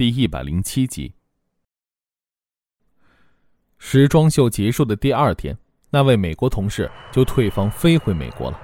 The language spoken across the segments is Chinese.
第一百零七集。时装秀结束的第二天，那位美国同事就退房飞回美国了。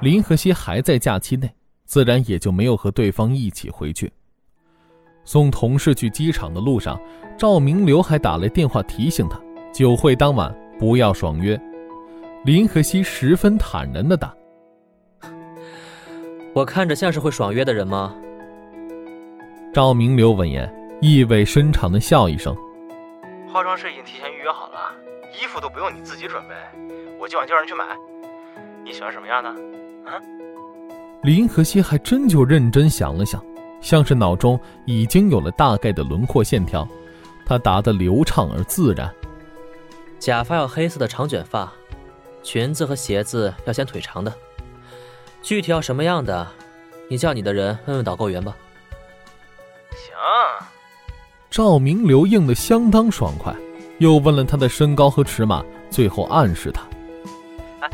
林和熙还在假期内，自然也就没有和对方一起回去。送同事去机场的路上，赵明流还打来电话提醒他，酒会当晚不要爽约。林和熙十分坦然的答：“我看着像是会爽约的人吗？”赵明流闻言，意味深长的笑一声：“化妆师已经提前预约好了，衣服都不用你自己准备，我今晚叫人去买。你喜欢什么样的？啊？”林和熙还真就认真想了想，像是脑中已经有了大概的轮廓线条，他答得流畅而自然：“假发要黑色的长卷发，裙子和鞋子要显腿长的。具体要什么样的，你叫你的人问问导购员吧。”行，赵明流应的相当爽快，又问了他的身高和尺码，最后暗示他：“哎，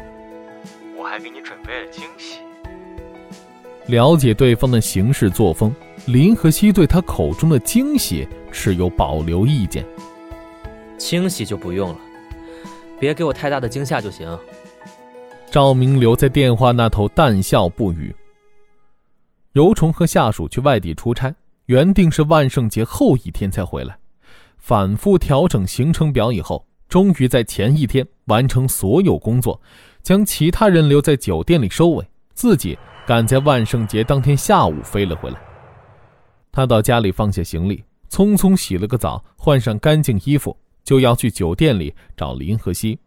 我还给你准备了惊喜。”了解对方的行事作风，林和熙对他口中的惊喜持有保留意见。惊喜就不用了，别给我太大的惊吓就行。赵明留在电话那头淡笑不语。尤虫和下属去外地出差。原定是万圣节后一天才回来，反复调整行程表以后，终于在前一天完成所有工作，将其他人留在酒店里收尾，自己赶在万圣节当天下午飞了回来。他到家里放下行李，匆匆洗了个澡，换上干净衣服，就要去酒店里找林和熙。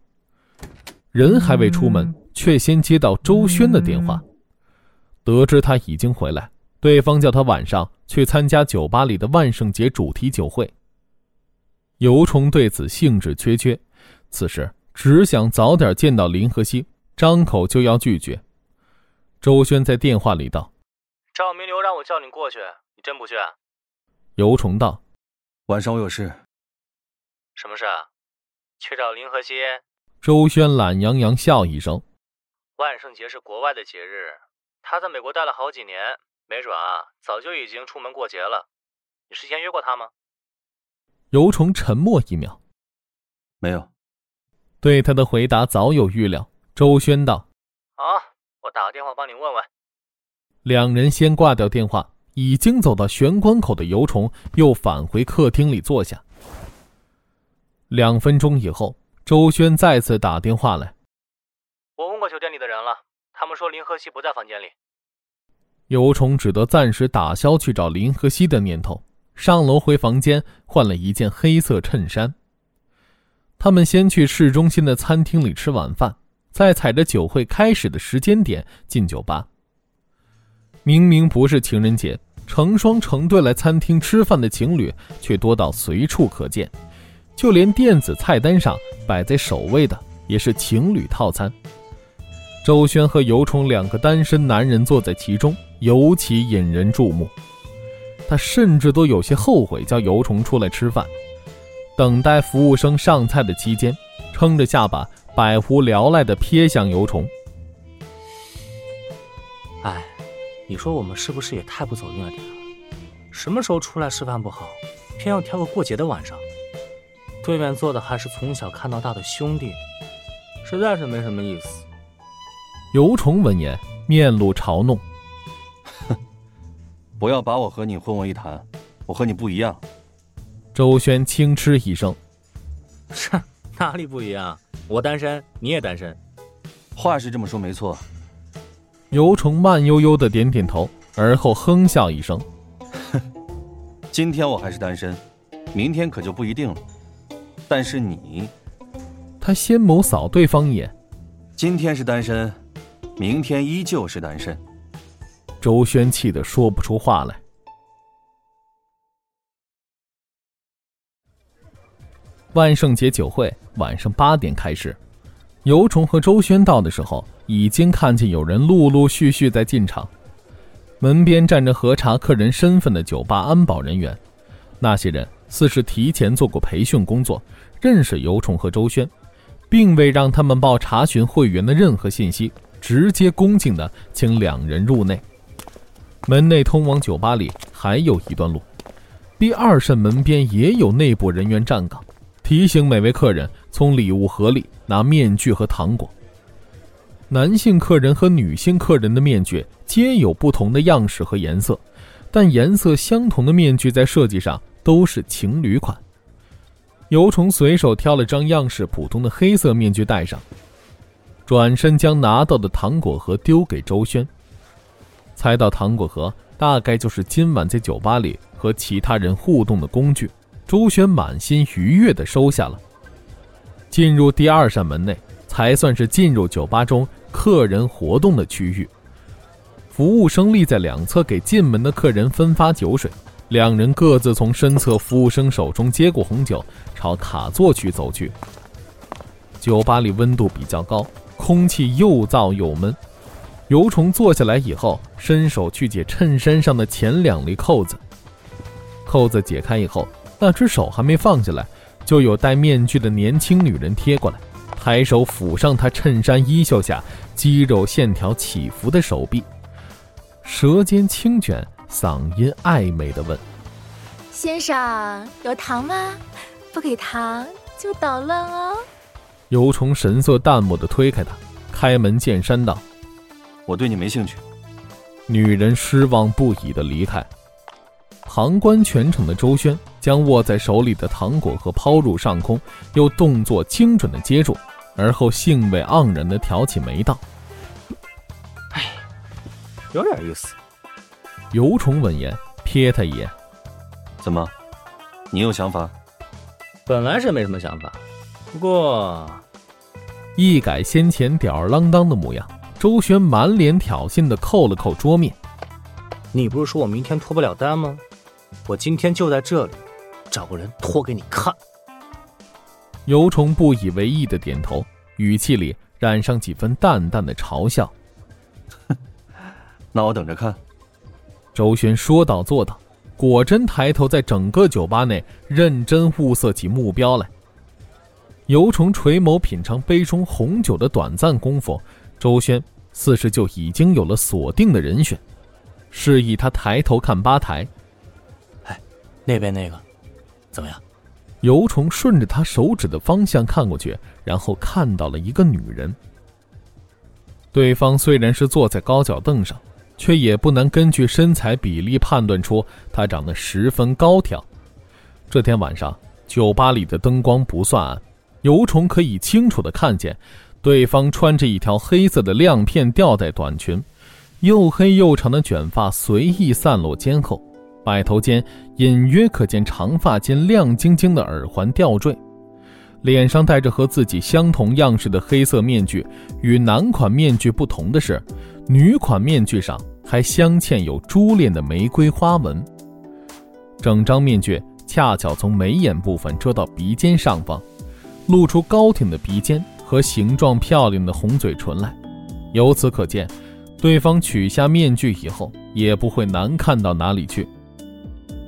人还未出门，却先接到周轩的电话，得知他已经回来。对方叫他晚上去参加酒吧里的万圣节主题酒会。尤虫对此兴致缺缺，此时只想早点见到林和熙，张口就要拒绝。周轩在电话里道：“赵明流让我叫你过去，你真不去？”尤虫道：“晚上我有事。”“什么事啊？”“去找林和熙。”周轩懒洋洋笑一声：“万圣节是国外的节日，他在美国待了好几年。”没准啊，早就已经出门过节了。你事先约过他吗？尤虫沉默一秒，没有。对他的回答早有预料。周轩道：“好，我打个电话帮你问问。”两人先挂掉电话，已经走到玄关口的尤虫又返回客厅里坐下。两分钟以后，周轩再次打电话来：“我问过酒店里的人了，他们说林和熙不在房间里。”尤虫只得暂时打消去找林和熙的念头，上楼回房间换了一件黑色衬衫。他们先去市中心的餐厅里吃晚饭，再踩着酒会开始的时间点进酒吧。明明不是情人节，成双成对来餐厅吃饭的情侣却多到随处可见，就连电子菜单上摆在首位的也是情侣套餐。周轩和尤虫两个单身男人坐在其中。尤其引人注目，他甚至都有些后悔叫尤虫出来吃饭。等待服务生上菜的期间，撑着下巴，百无聊赖地瞥向尤虫。哎，你说我们是不是也太不走运了点？什么时候出来吃饭不好，偏要挑个过节的晚上？对面坐的还是从小看到大的兄弟，实在是没什么意思。尤虫闻言，面露嘲弄。不要把我和你混为一谈，我和你不一样。周轩轻嗤一声：“哼，哪里不一样？我单身，你也单身。话是这么说没错。”尤虫慢悠悠的点点头，而后哼笑一声：“哼，今天我还是单身，明天可就不一定了。但是你……”他先眸扫对方一眼：“今天是单身，明天依旧是单身。”周轩气得说不出话来。万圣节酒会晚上八点开始，尤虫和周轩到的时候，已经看见有人陆陆续续在进场。门边站着核查客人身份的酒吧安保人员，那些人似是提前做过培训工作，认识尤虫和周轩，并未让他们报查询会员的任何信息，直接恭敬的请两人入内。门内通往酒吧里还有一段路，第二扇门边也有内部人员站岗，提醒每位客人从礼物盒里拿面具和糖果。男性客人和女性客人的面具皆有不同的样式和颜色，但颜色相同的面具在设计上都是情侣款。尤虫随手挑了张样式普通的黑色面具戴上，转身将拿到的糖果盒丢给周轩。猜到糖果盒大概就是今晚在酒吧里和其他人互动的工具，周轩满心愉悦地收下了。进入第二扇门内，才算是进入酒吧中客人活动的区域。服务生立在两侧，给进门的客人分发酒水。两人各自从身侧服务生手中接过红酒，朝卡座区走去。酒吧里温度比较高，空气又燥又闷。尤虫坐下来以后，伸手去解衬衫上的前两粒扣子。扣子解开以后，那只手还没放下来，就有戴面具的年轻女人贴过来，抬手抚上他衬衫衣袖下肌肉线条起伏的手臂，舌尖轻卷，嗓音暧昧地问：“先生，有糖吗？不给糖就捣乱哦。”尤虫神色淡漠地推开他，开门见山道。我对你没兴趣。女人失望不已的离开。旁观全程的周轩将握在手里的糖果盒抛入上空，又动作精准的接住，而后兴味盎然的挑起眉道：“哎，有点意思。”尤虫闻言瞥他一眼：“怎么，你有想法？”本来是没什么想法，不过一改先前吊儿郎当的模样。周旋满脸挑衅的扣了扣桌面，你不是说我明天脱不了单吗？我今天就在这里，找个人脱给你看。尤虫不以为意的点头，语气里染上几分淡淡的嘲笑。那我等着看。周旋说到做到，果真抬头在整个酒吧内认真物色起目标来。尤虫垂眸品尝杯中红酒的短暂功夫。周轩似是就已经有了锁定的人选，示意他抬头看吧台。哎，那边那个，怎么样？尤虫顺着他手指的方向看过去，然后看到了一个女人。对方虽然是坐在高脚凳上，却也不难根据身材比例判断出她长得十分高挑。这天晚上，酒吧里的灯光不算暗，尤虫可以清楚的看见。对方穿着一条黑色的亮片吊带短裙，又黑又长的卷发随意散落肩后，摆头间隐约可见长发间亮晶晶的耳环吊坠，脸上戴着和自己相同样式的黑色面具。与男款面具不同的是，女款面具上还镶嵌有珠链的玫瑰花纹。整张面具恰巧从眉眼部分遮到鼻尖上方，露出高挺的鼻尖。和形状漂亮的红嘴唇来，由此可见，对方取下面具以后也不会难看到哪里去。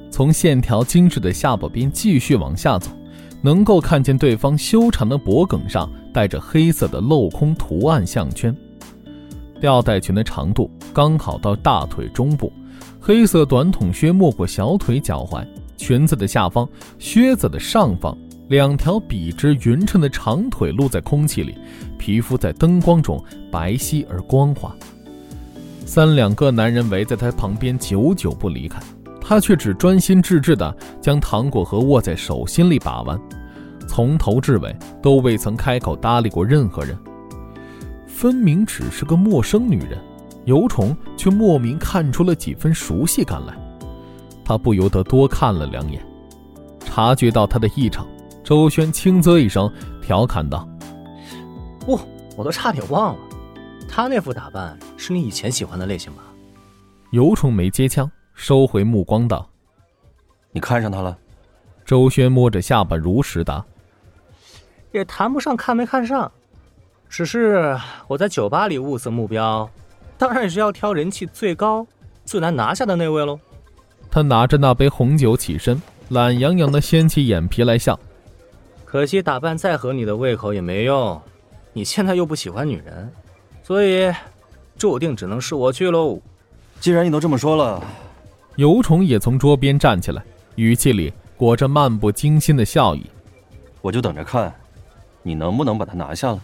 从线条精致的下巴边继续往下走，能够看见对方修长的脖颈上戴着黑色的镂空图案项圈，吊带裙的长度刚好到大腿中部，黑色短筒靴没过小腿脚踝，裙子的下方，靴子的上方。两条笔直匀称的长腿露在空气里，皮肤在灯光中白皙而光滑。三两个男人围在他旁边，久久不离开，他却只专心致志地将糖果盒握在手心里把玩，从头至尾都未曾开口搭理过任何人。分明只是个陌生女人，尤虫却莫名看出了几分熟悉感来，他不由得多看了两眼，察觉到他的异常。周轩轻啧一声，调侃道：“哦，我都差点忘了，他那副打扮是你以前喜欢的类型吧？”尤虫没接枪，收回目光道：“你看上他了？”周轩摸着下巴，如实答：“也谈不上看没看上，只是我在酒吧里物色目标，当然是要挑人气最高、最难拿下的那位喽。”他拿着那杯红酒起身，懒洋洋的掀起眼皮来笑。可惜打扮再合你的胃口也没用，你现在又不喜欢女人，所以注定只能是我去喽。既然你都这么说了，尤虫也从桌边站起来，语气里裹着漫不经心的笑意。我就等着看，你能不能把他拿下了。